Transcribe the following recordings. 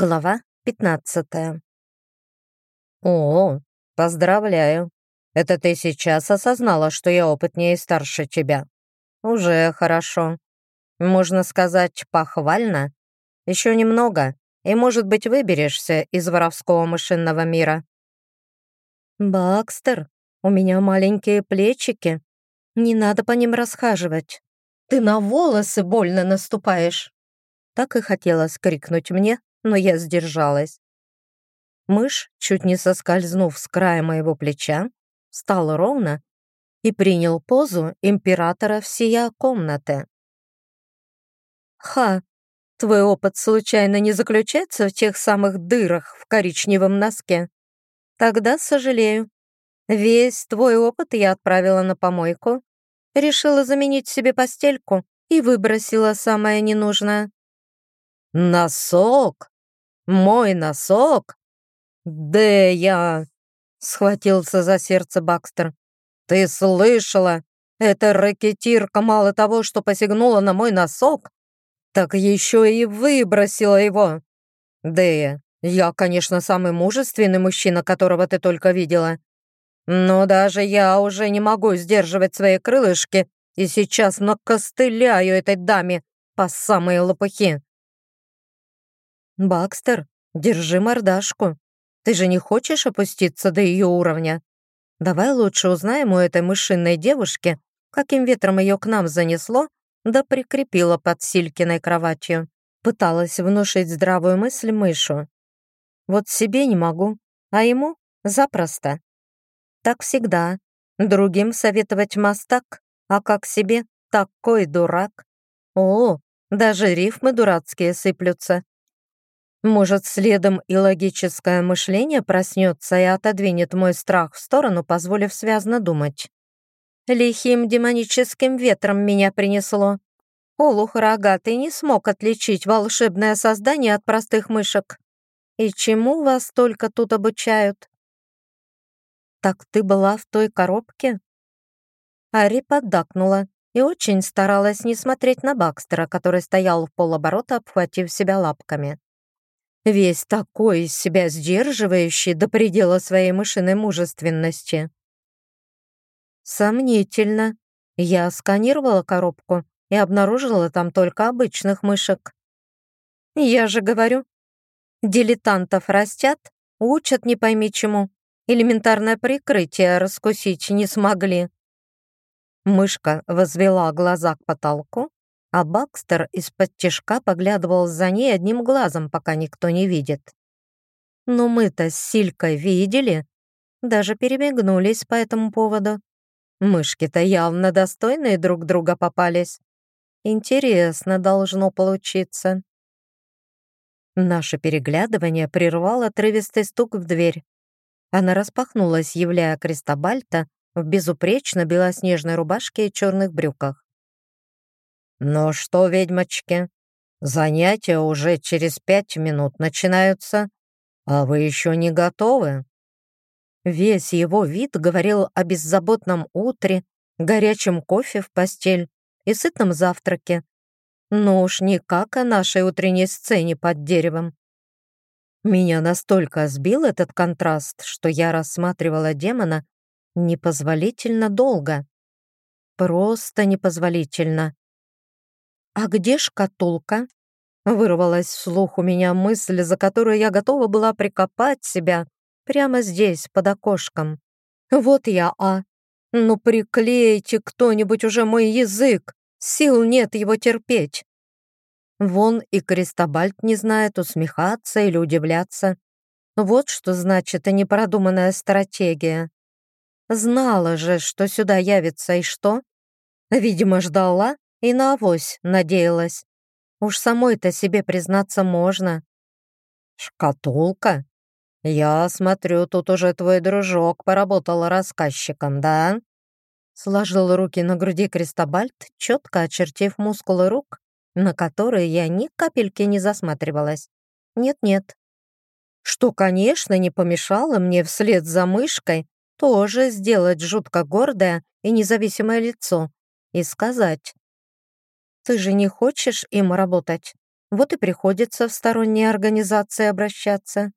Глава 15 «О, поздравляю. Это ты сейчас осознала, что я опытнее и старше тебя. Уже хорошо. Можно сказать, похвально. Еще немного, и, может быть, выберешься из воровского мышиного мира». «Бакстер, у меня маленькие плечики. Не надо по ним расхаживать. Ты на волосы больно наступаешь!» Так и хотелось крикнуть мне, но я сдержалась. Мышь, чуть не соскользнув с края моего плеча, встал ровно и принял позу императора всея комнаты. «Ха, твой опыт случайно не заключается в тех самых дырах в коричневом носке? Тогда сожалею. Весь твой опыт я отправила на помойку, решила заменить себе постельку и выбросила самое ненужное. «Носок? Мой носок? Да я...» — схватился за сердце Бакстер. «Ты слышала? Эта ракетирка мало того, что посягнула на мой носок, так еще и выбросила его. Дэя, я, конечно, самый мужественный мужчина, которого ты только видела. Но даже я уже не могу сдерживать свои крылышки и сейчас накостыляю этой даме по самые лопухи. «Бакстер, держи мордашку. Ты же не хочешь опуститься до ее уровня? Давай лучше узнаем у этой мышиной девушки, каким ветром ее к нам занесло, да прикрепила под Силькиной кроватью». Пыталась внушить здравую мысль мышу. Вот себе не могу, а ему запросто. Так всегда. Другим советовать мастак, а как себе такой дурак. О, даже рифмы дурацкие сыплются. Может, следом и логическое мышление проснется и отодвинет мой страх в сторону, позволив связно думать. Лихим демоническим ветром меня принесло. Олух рогатый не смог отличить волшебное создание от простых мышек. И чему вас только тут обучают? Так ты была в той коробке? Ари поддакнула и очень старалась не смотреть на Бакстера, который стоял в полоборота, обхватив себя лапками весь такой из себя сдерживающий до предела своей мышиной мужественности. Сомнительно. Я сканировала коробку и обнаружила там только обычных мышек. Я же говорю, дилетантов растят, учат не пойми чему. Элементарное прикрытие раскусить не смогли. Мышка возвела глаза к потолку а Бакстер из-под тишка поглядывал за ней одним глазом, пока никто не видит. Но мы-то с Силькой видели, даже перемигнулись по этому поводу. Мышки-то явно достойные друг друга попались. Интересно должно получиться. Наше переглядывание прервал отрывистый стук в дверь. Она распахнулась, являя Кристобальта в безупречно белоснежной рубашке и черных брюках. «Ну что, ведьмочки, занятия уже через пять минут начинаются, а вы еще не готовы?» Весь его вид говорил о беззаботном утре, горячем кофе в постель и сытном завтраке. Но уж никак о нашей утренней сцене под деревом. Меня настолько сбил этот контраст, что я рассматривала демона непозволительно долго. Просто непозволительно. «А где шкатулка?» Вырвалась вслух у меня мысль, за которую я готова была прикопать себя прямо здесь, под окошком. «Вот я, а! Ну приклейте кто-нибудь уже мой язык! Сил нет его терпеть!» Вон и Кристобальт не знает усмехаться или удивляться. Вот что значит и непродуманная стратегия. Знала же, что сюда явится и что? Видимо, ждала и на авось надеялась. Уж самой-то себе признаться можно. «Шкатулка? Я смотрю, тут уже твой дружок поработал рассказчиком, да?» Сложил руки на груди Кристобальт, четко очертив мускулы рук, на которые я ни капельки не засматривалась. Нет-нет. Что, конечно, не помешало мне вслед за мышкой тоже сделать жутко гордое и независимое лицо и сказать ты же не хочешь им работать? Вот и приходится в сторонние организации обращаться.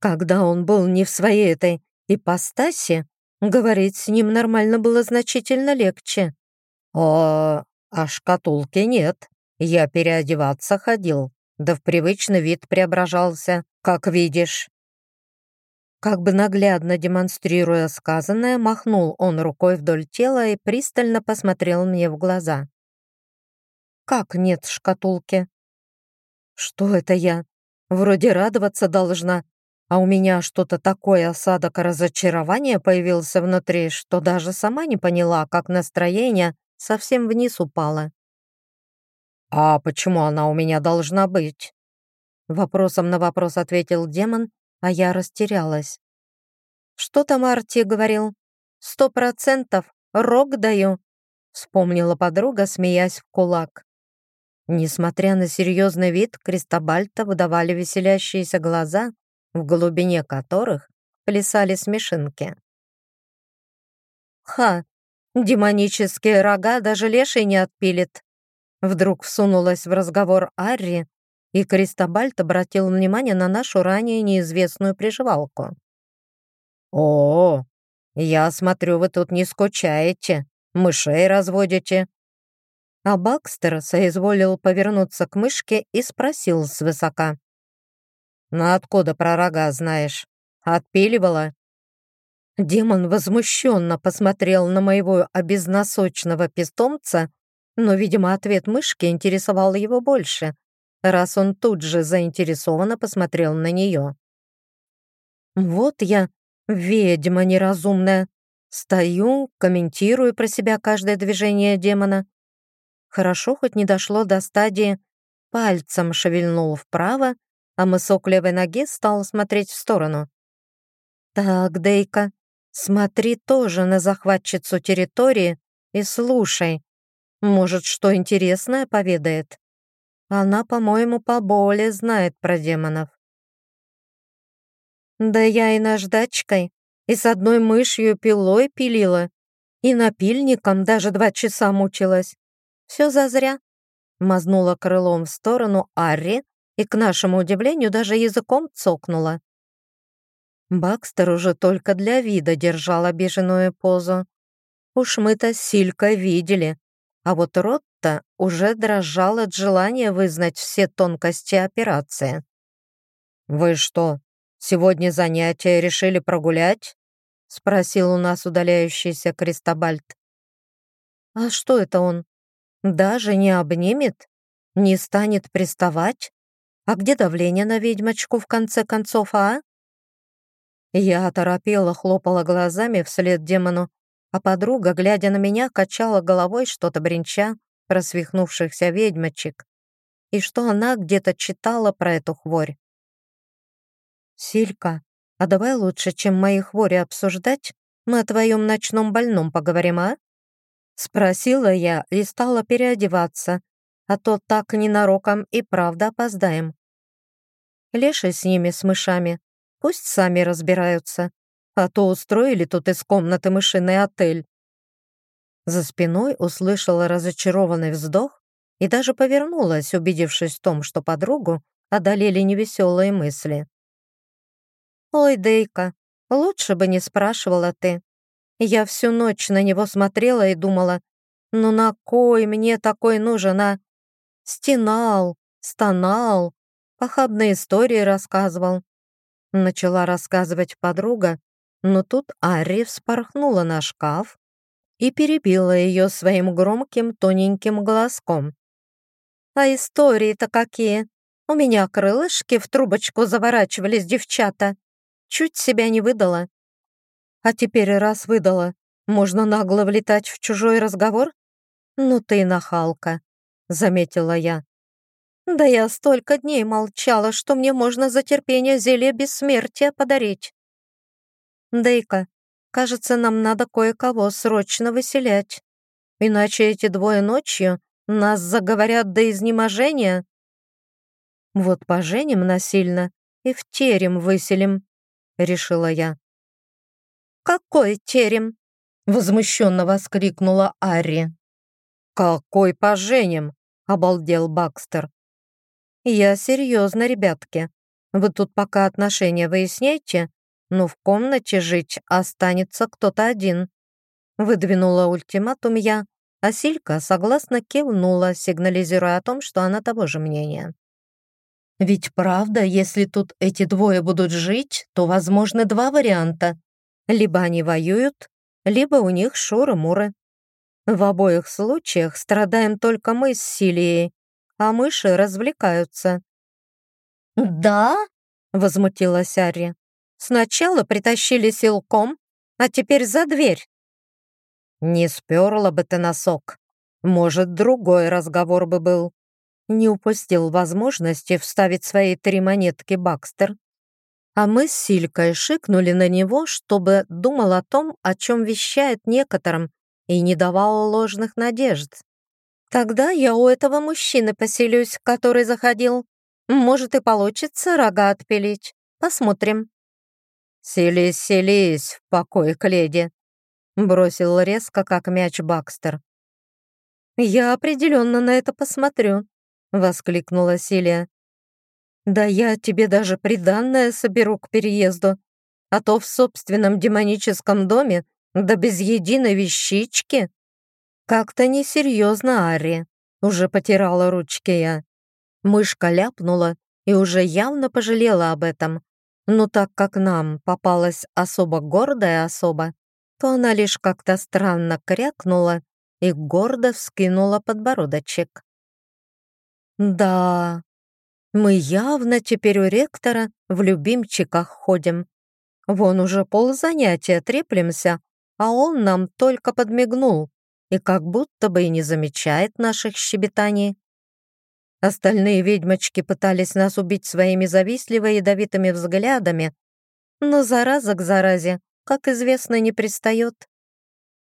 Когда он был не в своей этой ипостаси, говорить с ним нормально было значительно легче. «О, а шкатулки нет. Я переодеваться ходил, да в привычный вид преображался, как видишь». Как бы наглядно демонстрируя сказанное, махнул он рукой вдоль тела и пристально посмотрел мне в глаза. «Как нет шкатулки?» «Что это я? Вроде радоваться должна, а у меня что-то такое осадок разочарования появился внутри, что даже сама не поняла, как настроение совсем вниз упало. «А почему она у меня должна быть?» Вопросом на вопрос ответил демон, а я растерялась. «Что там Арти говорил? Сто процентов рок даю», вспомнила подруга, смеясь в кулак. Несмотря на серьезный вид, Кристобальта выдавали веселящиеся глаза, в глубине которых плясали смешинки. «Ха! Демонические рога даже леший не отпилит!» Вдруг всунулась в разговор Арри, и Кристобальт обратил внимание на нашу ранее неизвестную приживалку. «О, я смотрю, вы тут не скучаете, мышей разводите». А Бакстер соизволил повернуться к мышке и спросил свысока. «Ну откуда про рога знаешь? Отпиливала?» Демон возмущенно посмотрел на моего обезносочного питомца, но, видимо, ответ мышки интересовал его больше, раз он тут же заинтересованно посмотрел на нее. «Вот я, ведьма неразумная, стою, комментирую про себя каждое движение демона. Хорошо хоть не дошло до стадии пальцем шевельнул вправо, а мысок левой ноги стал смотреть в сторону. «Так, Дейка, смотри тоже на захватчицу территории и слушай. Может, что интересное поведает? Она, по-моему, поболее знает про демонов». «Да я и наждачкой, и с одной мышью пилой пилила, и напильником даже два часа мучилась. Все зазря», — мазнула крылом в сторону Арри, и, к нашему удивлению, даже языком цокнула. Бакстер уже только для вида держал обиженную позу. Уж мы-то с Силькой видели, а вот рот-то уже дрожал от желания вызнать все тонкости операции. «Вы что, сегодня занятия решили прогулять?» — спросил у нас удаляющийся Кристобальд. «А что это он? Даже не обнимет? Не станет приставать?» А где давление на ведьмочку в конце концов, а? Я оторопела, хлопала глазами вслед демону, а подруга, глядя на меня, качала головой что-то бренча про свихнувшихся ведьмочек и что она где-то читала про эту хворь. «Силька, а давай лучше, чем мои хвори обсуждать, мы о твоем ночном больном поговорим, а?» Спросила я и стала переодеваться, а то так ненароком и правда опоздаем. Леший с ними, с мышами. Пусть сами разбираются. А то устроили тут из комнаты мышиный отель. За спиной услышала разочарованный вздох и даже повернулась, убедившись в том, что подругу одолели невеселые мысли. «Ой, Дейка, лучше бы не спрашивала ты. Я всю ночь на него смотрела и думала, ну на кой мне такой нужен, а? Стенал, стонал, похабные истории рассказывал. Начала рассказывать подруга, но тут Арри вспорхнула на шкаф и перебила ее своим громким тоненьким голоском. «А истории-то какие! У меня крылышки в трубочку заворачивались девчата. Чуть себя не выдала. А теперь раз выдала, можно нагло влетать в чужой разговор? Ну ты нахалка», — заметила я. Да я столько дней молчала, что мне можно за терпение зелье бессмертия подарить. Дейка, кажется, нам надо кое-кого срочно выселять. Иначе эти двое ночью нас заговорят до изнеможения. Вот поженим насильно и в терем выселим, решила я. «Какой терем?» — возмущенно воскликнула Ари. «Какой поженим?» — обалдел Бакстер. Я серьезно, ребятки. Вы тут пока отношения выясняйте, но в комнате жить останется кто-то один. Выдвинула ультиматум я, а Силька согласно кивнула, сигнализируя о том, что она того же мнения. Ведь правда, если тут эти двое будут жить, то возможны два варианта. Либо они воюют, либо у них шуры-муры. В обоих случаях страдаем только мы с Силией, а мыши развлекаются. «Да?» — возмутилась Арри. «Сначала притащили силком, а теперь за дверь». «Не сперла бы ты носок. Может, другой разговор бы был», не упустил возможности вставить свои три монетки Бакстер. А мы с Силькой шикнули на него, чтобы думал о том, о чем вещает некоторым, и не давал ложных надежд. Тогда я у этого мужчины поселюсь, который заходил. Может и получится рога отпилить. Посмотрим. «Селись, селись в покой к леди», — бросил резко, как мяч Бакстер. «Я определенно на это посмотрю», — воскликнула Силия. «Да я тебе даже приданное соберу к переезду, а то в собственном демоническом доме, да без единой вещички». «Как-то несерьезно, Ари», — уже потирала ручки я. Мышка ляпнула и уже явно пожалела об этом. Но так как нам попалась особо гордая особа, то она лишь как-то странно крякнула и гордо вскинула подбородочек. Да, мы явно теперь у ректора в любимчиках ходим. Вон уже пол занятия треплемся, а он нам только подмигнул и как будто бы и не замечает наших щебетаний. Остальные ведьмочки пытались нас убить своими завистливо-ядовитыми взглядами, но зараза к заразе, как известно, не пристает.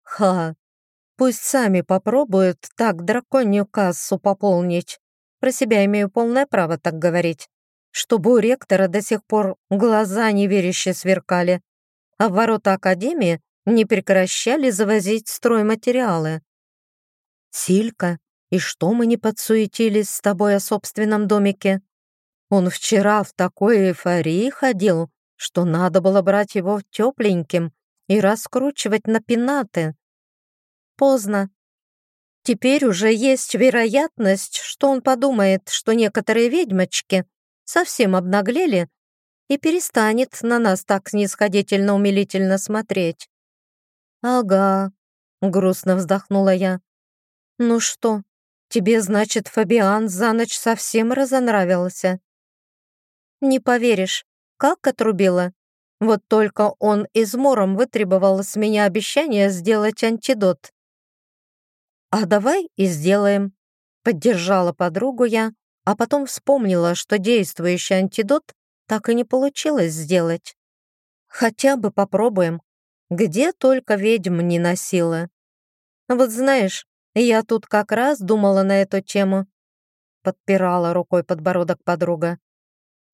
Ха, пусть сами попробуют так драконью кассу пополнить. Про себя имею полное право так говорить. Чтобы у ректора до сих пор глаза неверяще сверкали, а в ворота Академии не прекращали завозить стройматериалы. «Силька, и что мы не подсуетились с тобой о собственном домике? Он вчера в такой эйфории ходил, что надо было брать его тепленьким и раскручивать на пенаты. Поздно. Теперь уже есть вероятность, что он подумает, что некоторые ведьмочки совсем обнаглели и перестанет на нас так снисходительно-умилительно смотреть. «Ага», — грустно вздохнула я. «Ну что, тебе, значит, Фабиан за ночь совсем разонравился?» «Не поверишь, как отрубила. Вот только он измором вытребовал с меня обещание сделать антидот. «А давай и сделаем», — поддержала подругу я, а потом вспомнила, что действующий антидот так и не получилось сделать. «Хотя бы попробуем. Где только ведьм не носила. Вот знаешь, я тут как раз думала на эту тему», — подпирала рукой подбородок подруга.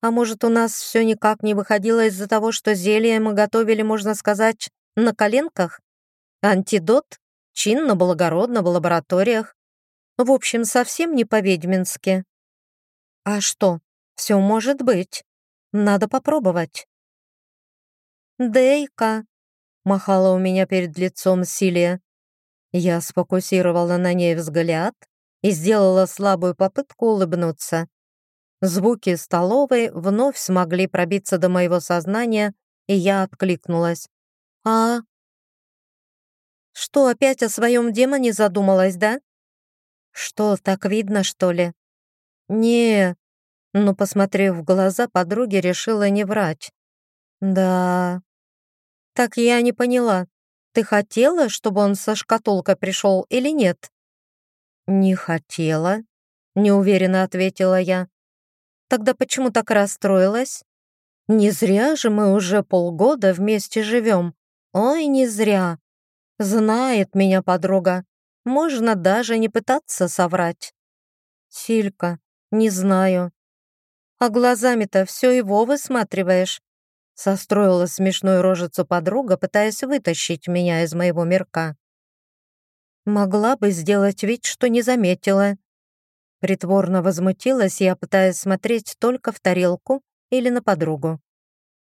«А может, у нас все никак не выходило из-за того, что зелье мы готовили, можно сказать, на коленках? Антидот чинно-благородно в лабораториях. В общем, совсем не по-ведьмински. А что, все может быть. Надо попробовать. «Дейка!» — махала у меня перед лицом Силия. Я сфокусировала на ней взгляд и сделала слабую попытку улыбнуться. Звуки столовой вновь смогли пробиться до моего сознания, и я откликнулась. «А, что, опять о своем демоне задумалась, да? Что, так видно, что ли? Не, но, посмотрев в глаза, подруги решила не врать. Да. Так я не поняла. Ты хотела, чтобы он со шкатулкой пришел или нет? Не хотела, неуверенно ответила я. Тогда почему так расстроилась? Не зря же мы уже полгода вместе живем. Ой, не зря. Знает меня подруга. Можно даже не пытаться соврать. Силька, не знаю. А глазами-то все его высматриваешь. Состроила смешную рожицу подруга, пытаясь вытащить меня из моего мирка. Могла бы сделать вид, что не заметила. Притворно возмутилась я, пытаясь смотреть только в тарелку или на подругу.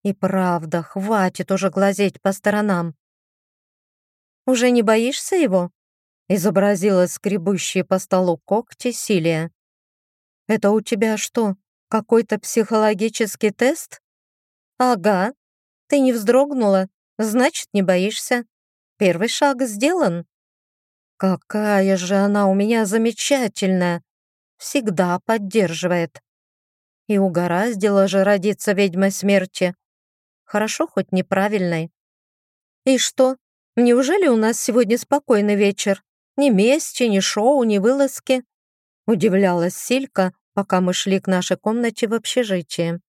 И правда, хватит уже глазеть по сторонам. «Уже не боишься его?» изобразила скребущие по столу когти Силия. «Это у тебя что, какой-то психологический тест?» «Ага. Ты не вздрогнула, значит, не боишься. Первый шаг сделан». «Какая же она у меня замечательная! Всегда поддерживает. И угораздило же родиться ведьмой смерти. Хорошо, хоть неправильной. И что, неужели у нас сегодня спокойный вечер? Ни мести, ни шоу, ни вылазки?» Удивлялась Силька, пока мы шли к нашей комнате в общежитии.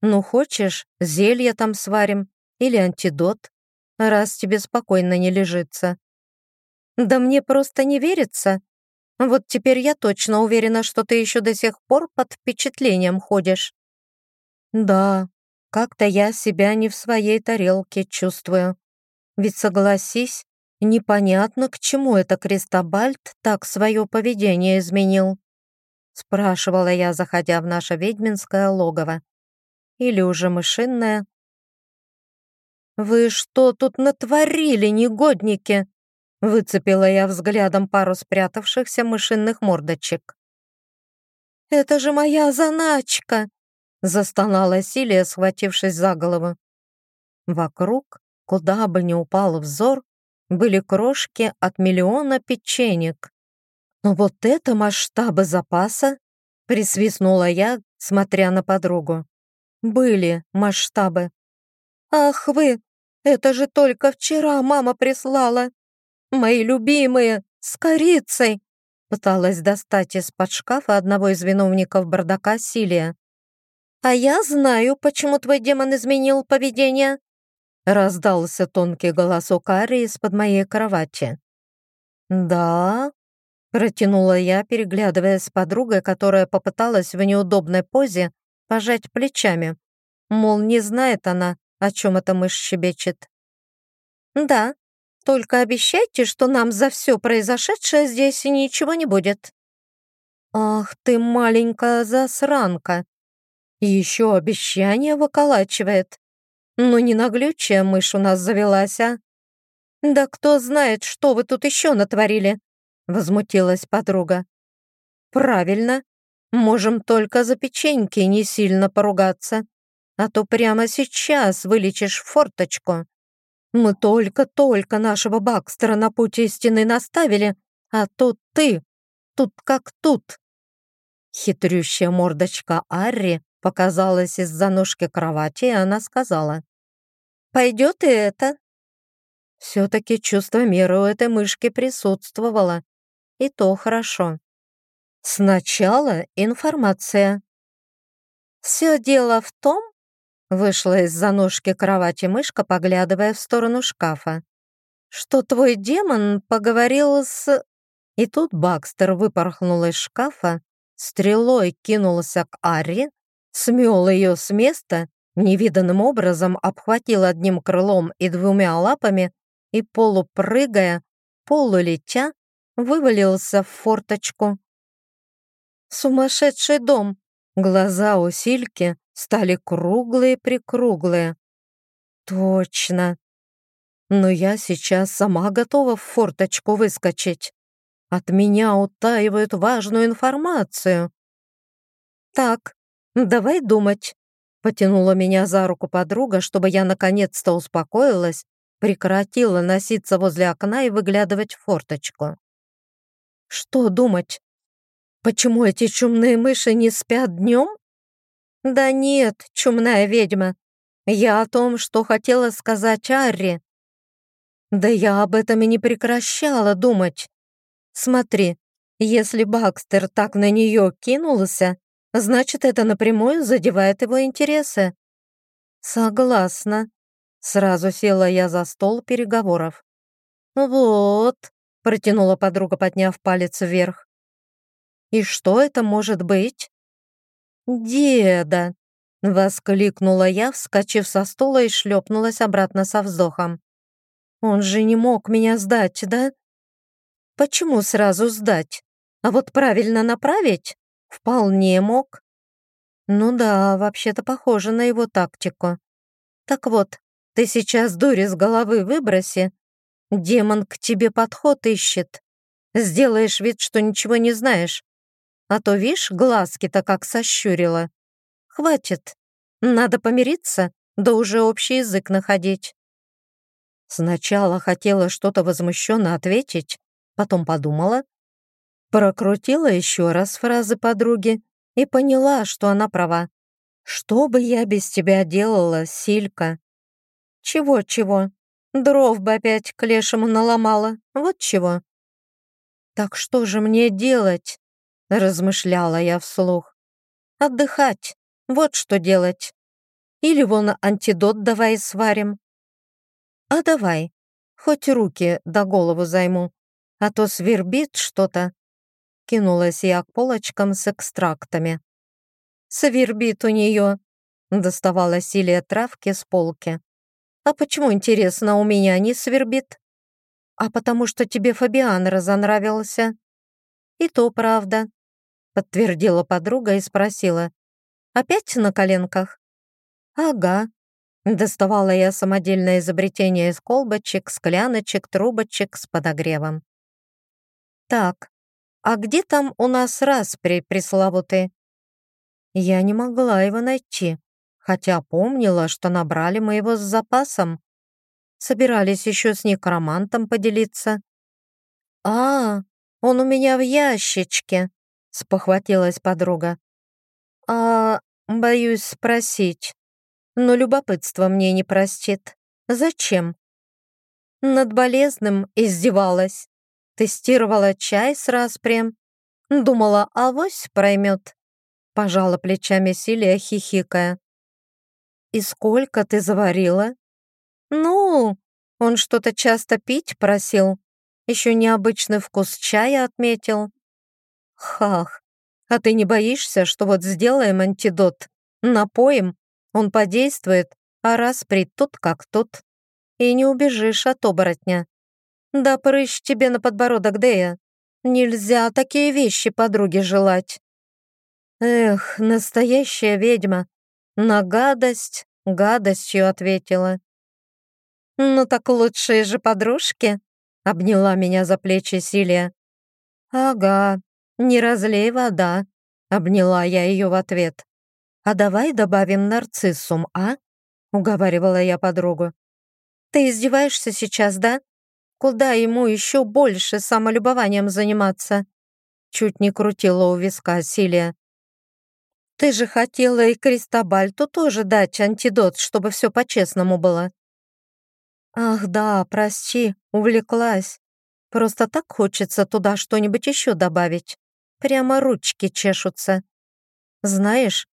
«Ну, хочешь, зелье там сварим или антидот, раз тебе спокойно не лежится?» Да мне просто не верится. Вот теперь я точно уверена, что ты еще до сих пор под впечатлением ходишь. Да, как-то я себя не в своей тарелке чувствую. Ведь согласись, непонятно, к чему это Кристобальд так свое поведение изменил. Спрашивала я, заходя в наше ведьминское логово. Или уже мышиное. «Вы что тут натворили, негодники?» Выцепила я взглядом пару спрятавшихся мышиных мордочек. «Это же моя заначка!» Застонала Силия, схватившись за голову. Вокруг, куда бы ни упал взор, были крошки от миллиона печенек. Но вот это масштабы запаса, присвистнула я, смотря на подругу. Были масштабы. «Ах вы, это же только вчера мама прислала!» Мои любимые, с корицей!» Пыталась достать из-под шкафа одного из виновников бардака Силия. «А я знаю, почему твой демон изменил поведение!» Раздался тонкий голосок Ари из-под моей кровати. «Да?» — протянула я, переглядываясь с подругой, которая попыталась в неудобной позе пожать плечами. Мол, не знает она, о чем эта мышь щебечет. «Да, только обещайте, что нам за все произошедшее здесь ничего не будет». «Ах ты, маленькая засранка! Еще обещание выколачивает. Ну не наглючая мышь у нас завелась, а?» «Да кто знает, что вы тут еще натворили?» Возмутилась подруга. «Правильно. Можем только за печеньки не сильно поругаться, а то прямо сейчас вылечишь форточку». Мы только-только нашего Бакстера на пути истины наставили, а тут ты, тут как тут. Хитрющая мордочка Арри показалась из-за ножки кровати, и она сказала. «Пойдет и это». Все-таки чувство меры у этой мышки присутствовало. И то хорошо. Сначала информация. Все дело в том, Вышла из-за ножки кровати мышка, поглядывая в сторону шкафа. «Что твой демон поговорил с...» И тут Бакстер выпорхнул из шкафа, стрелой кинулся к Арри, смел ее с места, невиданным образом обхватил одним крылом и двумя лапами и, полупрыгая, полулетя, вывалился в форточку. «Сумасшедший дом!» Глаза у Сильки стали круглые-прикруглые. Точно. Но я сейчас сама готова в форточку выскочить. От меня утаивают важную информацию. Так, давай думать. Потянула меня за руку подруга, чтобы я наконец-то успокоилась, прекратила носиться возле окна и выглядывать в форточку. Что думать? Почему эти чумные мыши не спят днем? «Да нет, чумная ведьма. Я о том, что хотела сказать Арри. Да я об этом и не прекращала думать. Смотри, если Бакстер так на нее кинулся, значит, это напрямую задевает его интересы. Согласна. Сразу села я за стол переговоров. Вот, протянула подруга, подняв палец вверх. И что это может быть? «Деда!» — воскликнула я, вскочив со стула и шлепнулась обратно со вздохом. «Он же не мог меня сдать, да?» «Почему сразу сдать?» А вот правильно направить вполне мог. Ну да, вообще-то похоже на его тактику. Так вот, ты сейчас дури с головы выброси. Демон к тебе подход ищет. Сделаешь вид, что ничего не знаешь. А то, видишь, глазки-то как сощурила. Хватит. Надо помириться, да уже общий язык находить. Сначала хотела что-то возмущенно ответить, потом подумала, прокрутила еще раз фразы подруги и поняла, что она права. «Что бы я без тебя делала, Силька?» «Чего-чего? Дров бы опять к лешему наломала, вот чего». «Так что же мне делать?» — размышляла я вслух. «Отдыхать, вот что делать. Или вон антидот давай сварим, «А давай, хоть руки до голову займу, а то свербит что-то». Кинулась я к полочкам с экстрактами. «Свербит у нее», — доставала Силия травки с полки. «А почему, интересно, у меня не свербит?» «А потому что тебе Фабиан разонравился». «И то правда», — подтвердила подруга и спросила. «Опять на коленках?» «Ага», Доставала я самодельное изобретение из колбочек, скляночек, трубочек с подогревом. «Так, а где там у нас распри пресловутый?» Я не могла его найти, хотя помнила, что набрали мы его с запасом. Собирались еще с некромантом поделиться. «А, он у меня в ящичке», — спохватилась подруга. «А, боюсь спросить, но любопытство мне не простит. Зачем? Над болезным издевалась. Тестировала чай с распрем. Думала, авось проймет. Пожала плечами Силия, хихикая. «И сколько ты заварила?» «Ну, он что-то часто пить просил. Еще необычный вкус чая отметил». «Хах, а ты не боишься, что вот сделаем антидот, напоим, он подействует, а распри тут как тут. И не убежишь от оборотня. Да прыщ тебе на подбородок, Дея. Нельзя такие вещи подруге желать. Эх, настоящая ведьма. На гадость гадостью ответила. «Ну так лучшие же подружки», — обняла меня за плечи Силия. «Ага, не разлей вода», — обняла я ее в ответ. «А давай добавим нарциссум, а?» — уговаривала я подругу. «Ты издеваешься сейчас, да? Куда ему еще больше самолюбованием заниматься?» Чуть не крутила у виска Силия. «Ты же хотела и Кристобальту тоже дать антидот, чтобы все по-честному было». «Ах да, прости, увлеклась. Просто так хочется туда что-нибудь еще добавить. Прямо ручки чешутся. Знаешь,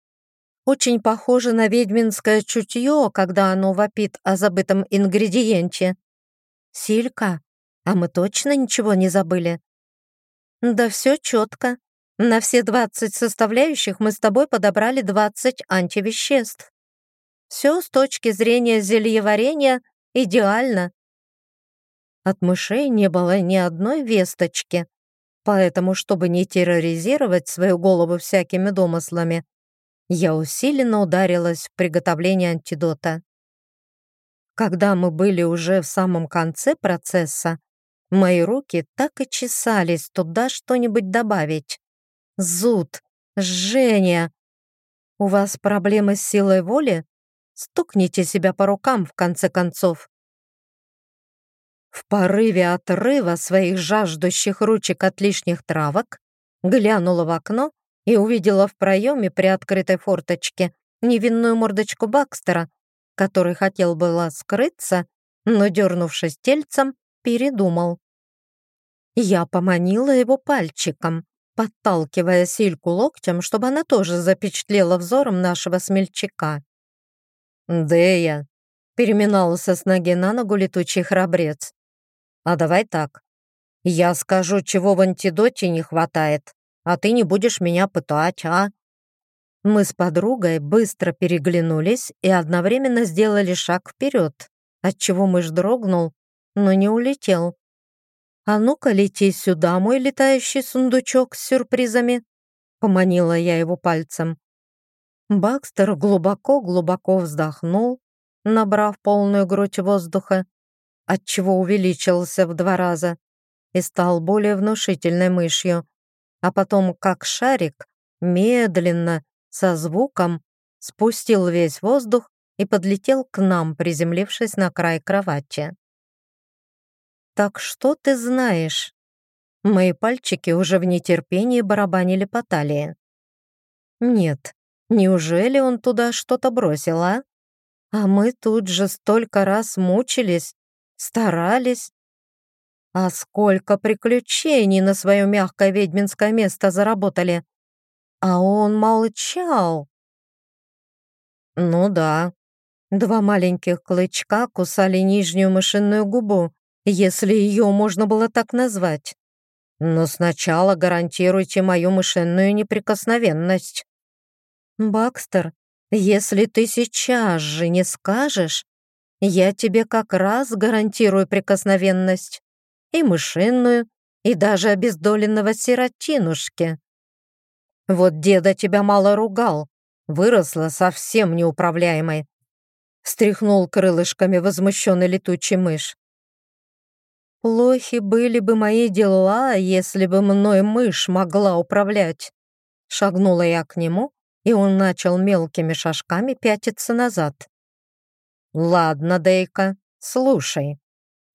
очень похоже на ведьминское чутье, когда оно вопит о забытом ингредиенте. Силька, а мы точно ничего не забыли? Да все четко. На все 20 составляющих мы с тобой подобрали 20 антивеществ. Все с точки зрения зельеварения идеально. От мышей не было ни одной весточки, поэтому, чтобы не терроризировать свою голову всякими домыслами, я усиленно ударилась в приготовление антидота. Когда мы были уже в самом конце процесса, мои руки так и чесались туда что-нибудь добавить. Зуд, жжение. У вас проблемы с силой воли? Стукните себя по рукам, в конце концов. В порыве отрыва своих жаждущих ручек от лишних травок глянула в окно и увидела в проеме при открытой форточке невинную мордочку Бакстера, который хотел было скрыться, но, дернувшись тельцем, передумал. Я поманила его пальчиком, подталкивая Сильку локтем, чтобы она тоже запечатлела взором нашего смельчака. «Дея!» — переминался с ноги на ногу летучий храбрец. «А давай так. Я скажу, чего в антидоте не хватает, а ты не будешь меня пытать, а?» Мы с подругой быстро переглянулись и одновременно сделали шаг вперед, отчего мышь дрогнул, но не улетел. «А ну-ка, лети сюда, мой летающий сундучок с сюрпризами!» Поманила я его пальцем. Бакстер глубоко-глубоко вздохнул, набрав полную грудь воздуха, отчего увеличился в два раза и стал более внушительной мышью, а потом, как шарик, медленно, со звуком, спустил весь воздух и подлетел к нам, приземлившись на край кровати. «Так что ты знаешь?» Мои пальчики уже в нетерпении барабанили по талии. «Нет, неужели он туда что-то бросил, а? А мы тут же столько раз мучились, старались. А сколько приключений на свое мягкое ведьминское место заработали. А он молчал. Ну да, два маленьких клычка кусали нижнюю мышиную губу, если ее можно было так назвать. Но сначала гарантируйте мою мышиную неприкосновенность. Бакстер, если ты сейчас же не скажешь, я тебе как раз гарантирую прикосновенность. И мышиную, и даже обездоленного сиротинушки. Вот деда тебя мало ругал, выросла совсем неуправляемой. Стряхнул крылышками возмущенный летучий мышь. Плохи были бы мои дела, если бы мной мышь могла управлять. Шагнула я к нему, и он начал мелкими шажками пятиться назад. «Ладно, Дейка, слушай».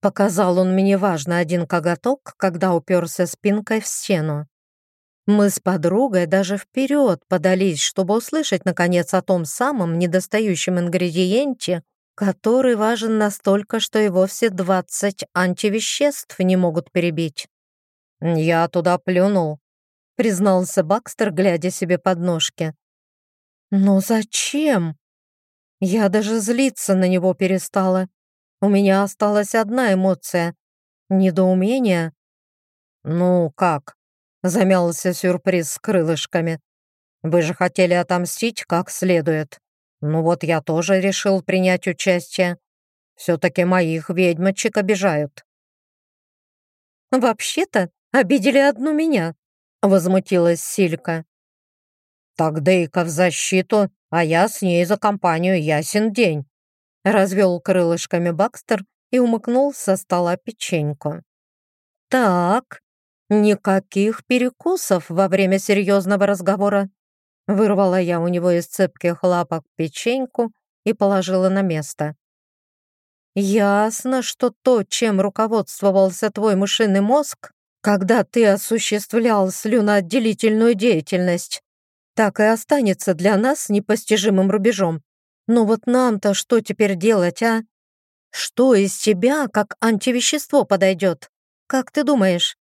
Показал он мне важно один коготок, когда уперся спинкой в стену. Мы с подругой даже вперед подались, чтобы услышать, наконец, о том самом недостающем ингредиенте, который важен настолько, что его все двадцать антивеществ не могут перебить. «Я туда плюнул», — признался Бакстер, глядя себе под ножки. «Но зачем?» Я даже злиться на него перестала. У меня осталась одна эмоция — недоумение. «Ну как?» — замялся сюрприз с крылышками. «Вы же хотели отомстить как следует. Ну вот я тоже решил принять участие. Все-таки моих ведьмочек обижают». «Вообще-то обидели одну меня», — возмутилась Силька. «Так Дейка в защиту, а я с ней за компанию ясен день», развел крылышками Бакстер и умыкнул со стола печеньку. «Так, никаких перекусов во время серьезного разговора», вырвала я у него из цепких лапок печеньку и положила на место. «Ясно, что то, чем руководствовался твой мышиный мозг, когда ты осуществлял слюноотделительную деятельность, так и останется для нас непостижимым рубежом. Но вот нам-то что теперь делать, а? Что из тебя как антивещество подойдет? Как ты думаешь?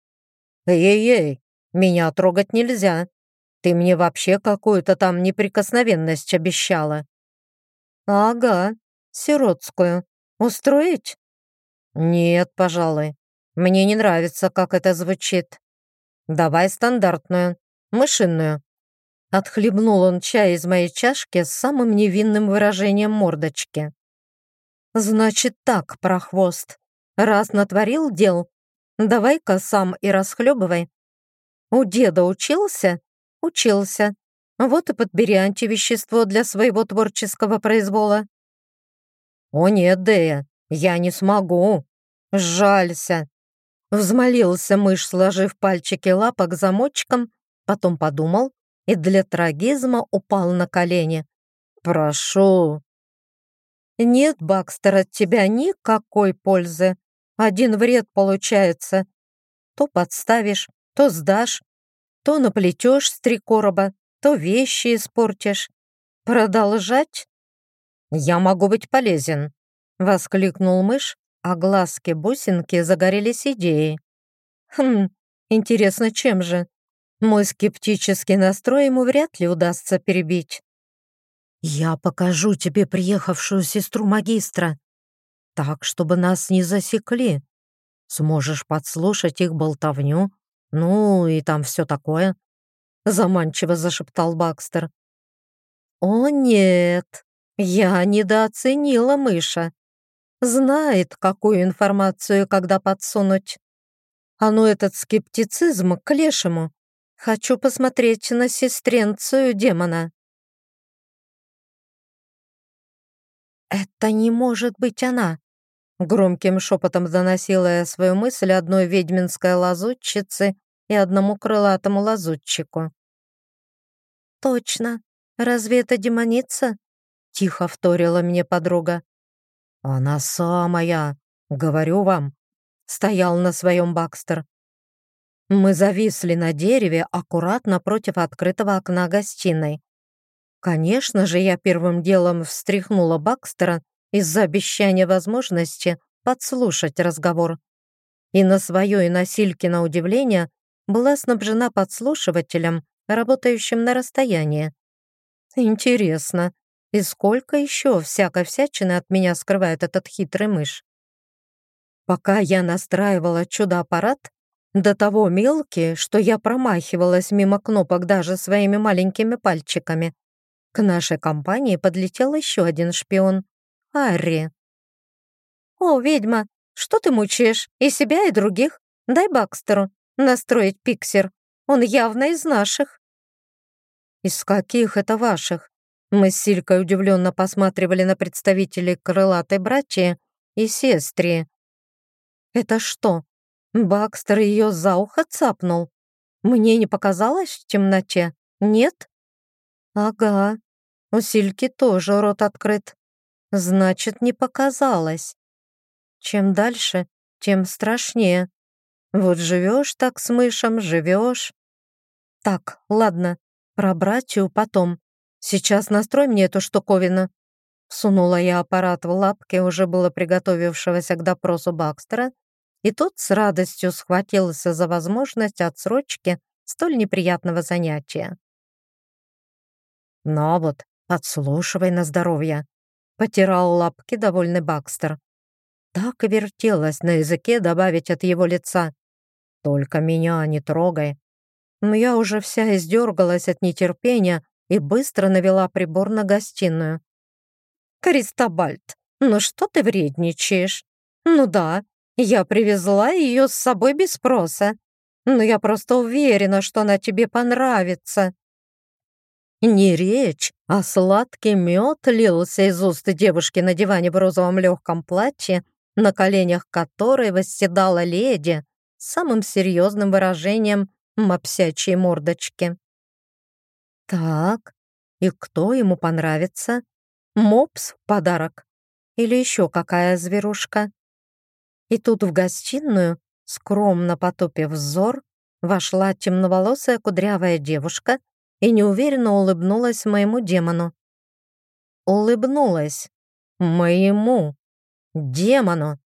Эй-эй, меня трогать нельзя. Ты мне вообще какую-то там неприкосновенность обещала. Ага, сиротскую. Устроить? Нет, пожалуй. Мне не нравится, как это звучит. Давай стандартную, мышиную. Отхлебнул он чай из моей чашки с самым невинным выражением мордочки. «Значит так, прохвост, раз натворил дел, давай-ка сам и расхлебывай. У деда учился? Учился. Вот и подбери антивещество для своего творческого произвола». «О нет, Дея, я не смогу. Жалься». Взмолился мышь, сложив пальчики лапок замочком, потом подумал и для трагизма упал на колени. «Прошу!» «Нет, Бакстер, от тебя никакой пользы. Один вред получается. То подставишь, то сдашь, то наплетешь с три короба, то вещи испортишь. Продолжать?» «Я могу быть полезен», — воскликнул мышь, а глазки-бусинки загорелись идеей. «Хм, интересно, чем же?» Мой скептический настрой ему вряд ли удастся перебить. «Я покажу тебе приехавшую сестру магистра, так, чтобы нас не засекли. Сможешь подслушать их болтовню, ну и там все такое», — заманчиво зашептал Бакстер. «О нет, я недооценила мыша. Знает, какую информацию когда подсунуть. А ну этот скептицизм к лешему. Хочу посмотреть на сестренцию демона. «Это не может быть она!» Громким шепотом доносила я свою мысль одной ведьминской лазутчице и одному крылатому лазутчику. «Точно. Разве это демоница?» Тихо вторила мне подруга. «Она самая, говорю вам», — стоял на своем Бакстер. Мы зависли на дереве аккуратно против открытого окна гостиной. Конечно же, я первым делом встряхнула Бакстера из-за обещания возможности подслушать разговор. И на свое и на Силькино удивление была снабжена подслушивателем, работающим на расстоянии. Интересно, и сколько еще всякой всячины от меня скрывает этот хитрый мышь? Пока я настраивала чудо-аппарат, до того мелкий, что я промахивалась мимо кнопок даже своими маленькими пальчиками. К нашей компании подлетел еще один шпион — Арри. «О, ведьма, что ты мучаешь? И себя, и других? Дай Бакстеру настроить пиксер. Он явно из наших». «Из каких это ваших?» Мы с Силькой удивленно посматривали на представителей крылатой братья и сестры. «Это что, Бакстер ее за ухо цапнул. Мне не показалось в темноте? Нет? Ага, у Сильки тоже рот открыт. Значит, не показалось. Чем дальше, тем страшнее. Вот живешь так с мышем, живешь. Так, ладно, про братью потом. Сейчас настрой мне эту штуковину. Сунула я аппарат в лапки уже было приготовившегося к допросу Бакстера и тот с радостью схватился за возможность отсрочки столь неприятного занятия. «Ну вот, подслушивай на здоровье», — потирал лапки довольный Бакстер. Так и вертелось на языке добавить от его лица. «Только меня не трогай». Но я уже вся издергалась от нетерпения и быстро навела прибор на гостиную. «Кристобальд, ну что ты вредничаешь? Ну да, я привезла ее с собой без спроса, но я просто уверена, что она тебе понравится». Не речь, а сладкий мед лился из уст девушки на диване в розовом легком платье, на коленях которой восседала леди с самым серьезным выражением мопсячьей мордочки. Так, и кто ему понравится? Мопс в подарок? Или еще какая зверушка? И тут в гостиную, скромно потупив взор, вошла темноволосая кудрявая девушка и неуверенно улыбнулась моему демону. Улыбнулась. Моему демону.